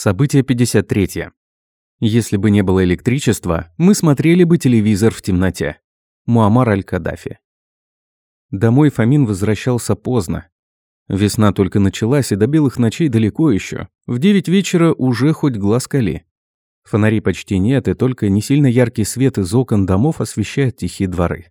Событие 53. Если бы не было электричества, мы смотрели бы телевизор в темноте. Муаммар аль-Каддафи. Домой Фомин возвращался поздно. Весна только началась, и до белых ночей далеко еще. В девять вечера уже хоть глаз кали. Фонарей почти нет, и только не сильно яркий свет из окон домов освещает тихие дворы.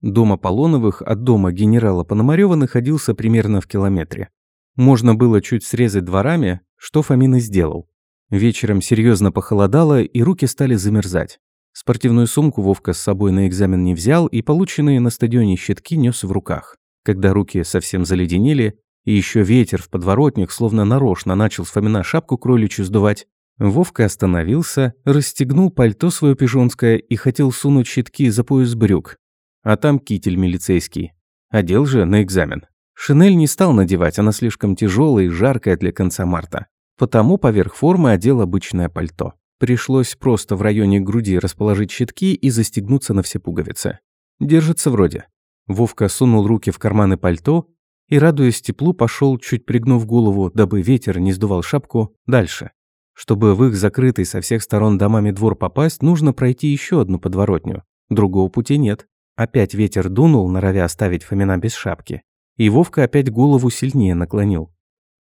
Дом Аполлоновых от дома генерала Пономарёва находился примерно в километре. Можно было чуть срезать дворами, что Фомин и сделал. Вечером серьезно похолодало, и руки стали замерзать. Спортивную сумку Вовка с собой на экзамен не взял и полученные на стадионе щитки нес в руках. Когда руки совсем заледенели, и еще ветер в подворотнях словно нарочно начал с Фомина шапку кроличью сдувать, Вовка остановился, расстегнул пальто свое пижонское и хотел сунуть щитки за пояс брюк. А там китель милицейский. Одел же на экзамен. Шинель не стал надевать, она слишком тяжелая и жаркая для конца марта. Потому поверх формы одел обычное пальто. Пришлось просто в районе груди расположить щитки и застегнуться на все пуговицы. Держится вроде. Вовка сунул руки в карманы пальто и, радуясь теплу, пошел, чуть пригнув голову, дабы ветер не сдувал шапку, дальше. Чтобы в их закрытый со всех сторон домами двор попасть, нужно пройти еще одну подворотню. Другого пути нет. Опять ветер дунул, норовя оставить Фомина без шапки. И Вовка опять голову сильнее наклонил.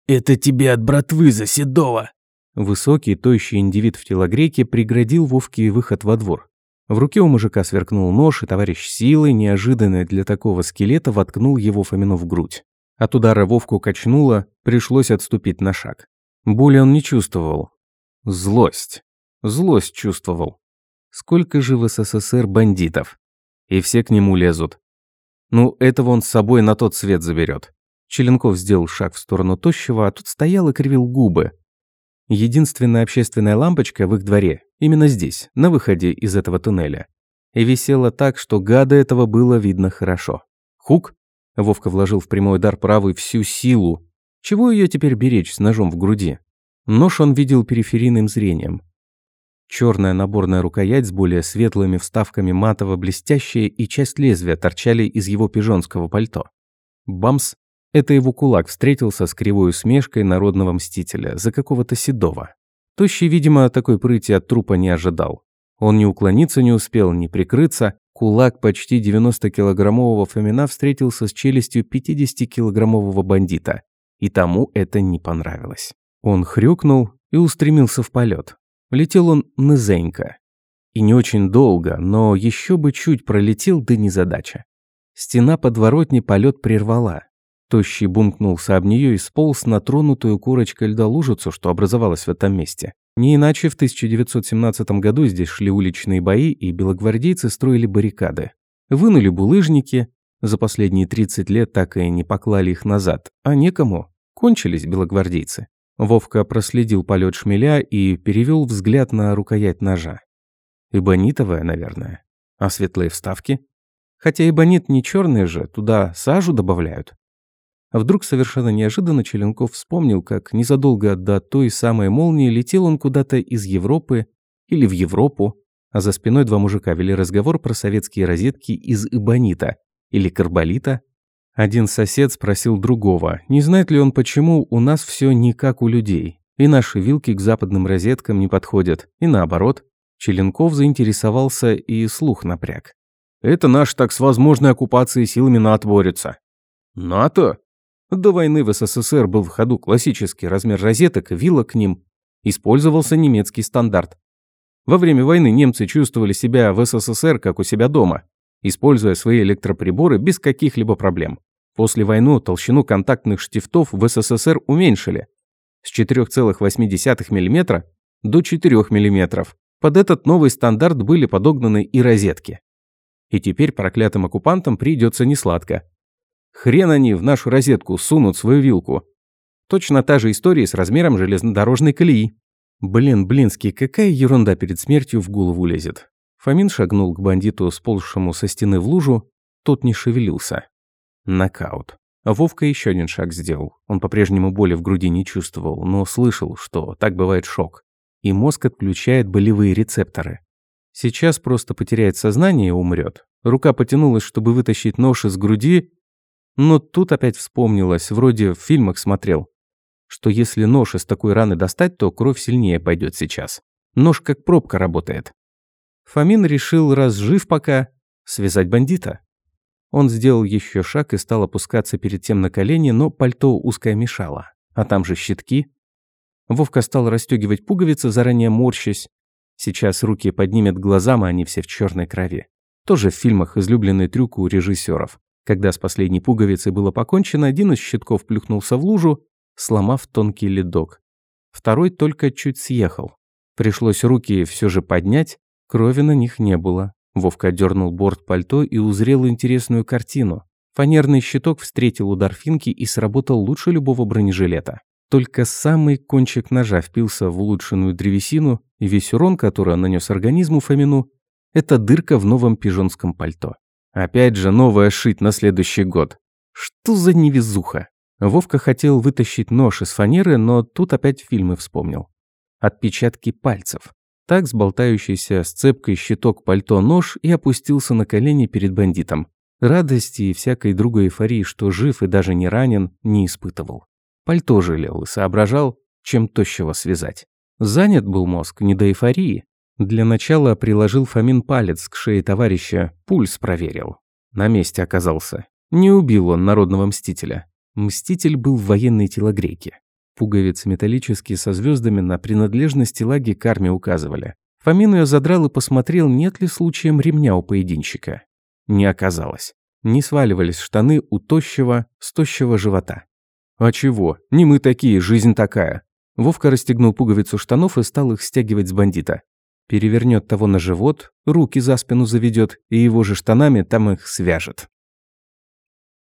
«Это тебе от братвы за Седова!» Высокий, тощий индивид в телогреке преградил Вовке выход во двор. В руке у мужика сверкнул нож, и товарищ силой, неожиданно для такого скелета, воткнул его Фомину в грудь. От удара Вовку качнуло, пришлось отступить на шаг. Боли он не чувствовал. Злость. Злость чувствовал. Сколько же в СССР бандитов? И все к нему лезут. Ну, этого он с собой на тот свет заберет. Челенков сделал шаг в сторону тощего, а тут стоял и кривил губы. Единственная общественная лампочка в их дворе, именно здесь, на выходе из этого туннеля. И висела так, что гада этого было видно хорошо. Хук? Вовка вложил в прямой удар правой всю силу. Чего ее теперь беречь с ножом в груди? Нож он видел периферийным зрением. Черная наборная рукоять с более светлыми вставками матово-блестящая и часть лезвия торчали из его пижонского пальто. Бамс! Это его кулак встретился с кривой усмешкой народного мстителя за какого-то седого. Тощий, видимо, такой прыти от трупа не ожидал. Он ни уклониться не успел, ни прикрыться. Кулак почти 90-килограммового Фомина встретился с челюстью 50-килограммового бандита. И тому это не понравилось. Он хрюкнул и устремился в полет. Летел он низенько. И не очень долго, но еще бы чуть пролетел, да не задача. Стена подворотни полет прервала. Тощий бумкнулся об нее и сполз на тронутую корочкой льда лужицу, что образовалась в этом месте. Не иначе в 1917 году здесь шли уличные бои, и белогвардейцы строили баррикады. Вынули булыжники, за последние 30 лет так и не поклали их назад, а некому. Кончились белогвардейцы. Вовка проследил полет шмеля и перевел взгляд на рукоять ножа. Эбонитовая, наверное. А светлые вставки? Хотя эбонит не черный же, туда сажу добавляют. А вдруг совершенно неожиданно Челенков вспомнил, как незадолго до той самой молнии летел он куда-то из Европы или в Европу, а за спиной два мужика вели разговор про советские розетки из эбонита или карболита, один сосед спросил другого, не знает ли он, почему у нас все не как у людей. И наши вилки к западным розеткам не подходят, и наоборот. Челенков заинтересовался и слух напряг. «Это наш так с возможной оккупацией силами НАТО борется». «НАТО?» До войны в СССР был в ходу классический размер розеток и вилок к ним. Использовался немецкий стандарт. Во время войны немцы чувствовали себя в СССР как у себя дома используя свои электроприборы без каких-либо проблем. После войны толщину контактных штифтов в СССР уменьшили с 4,8 мм до 4 мм. Под этот новый стандарт были подогнаны и розетки. И теперь проклятым оккупантам придется несладко. Хрен они в нашу розетку сунут свою вилку. Точно та же история с размером железнодорожной колеи. Блин, Блинский, какая ерунда перед смертью в голову лезет. Фомин шагнул к бандиту, сползшему со стены в лужу. Тот не шевелился. Нокаут. Вовка еще один шаг сделал. Он по-прежнему боли в груди не чувствовал, но слышал, что так бывает шок. И мозг отключает болевые рецепторы. Сейчас просто потеряет сознание и умрет. Рука потянулась, чтобы вытащить нож из груди, но тут опять вспомнилось, вроде в фильмах смотрел, что если нож из такой раны достать, то кровь сильнее пойдет сейчас. Нож как пробка работает. Фомин решил, раз жив пока, связать бандита. Он сделал еще шаг и стал опускаться перед тем на колени, но пальто узкое мешало. А там же щитки. Вовка стал расстегивать пуговицы, заранее морщась. Сейчас руки поднимет глазам, а они все в черной крови. Тоже в фильмах излюбленный трюк у режиссеров. Когда с последней пуговицей было покончено, один из щитков плюхнулся в лужу, сломав тонкий ледок. Второй только чуть съехал. Пришлось руки все же поднять, крови на них не было. Вовка дернул борт пальто и узрел интересную картину. Фанерный щиток встретил удар финки и сработал лучше любого бронежилета. Только самый кончик ножа впился в улучшенную древесину, и весь урон, который он нанес организму Фомину, это дырка в новом пижонском пальто. Опять же новое шить на следующий год. Что за невезуха? Вовка хотел вытащить нож из фанеры, но тут опять фильмы вспомнил. Отпечатки пальцев. Так с болтающейся сцепкой щиток пальто нож и опустился на колени перед бандитом. Радости и всякой другой эйфории, что жив и даже не ранен, не испытывал. Пальто жалел и соображал, чем тощего связать. Занят был мозг не до эйфории. Для начала приложил Фомин палец к шее товарища, пульс проверил. На месте оказался. Не убил он народного мстителя. Мститель был в военной телогрейке. Пуговицы металлические со звездами на принадлежности лаги к армии указывали. Фомин ее задрал и посмотрел, нет ли случаем ремня у поединщика. Не оказалось. Не сваливались штаны у тощего, с тощего живота. «А чего? Не мы такие, жизнь такая». Вовка расстегнул пуговицу штанов и стал их стягивать с бандита. Перевернет того на живот, руки за спину заведет и его же штанами там их свяжет.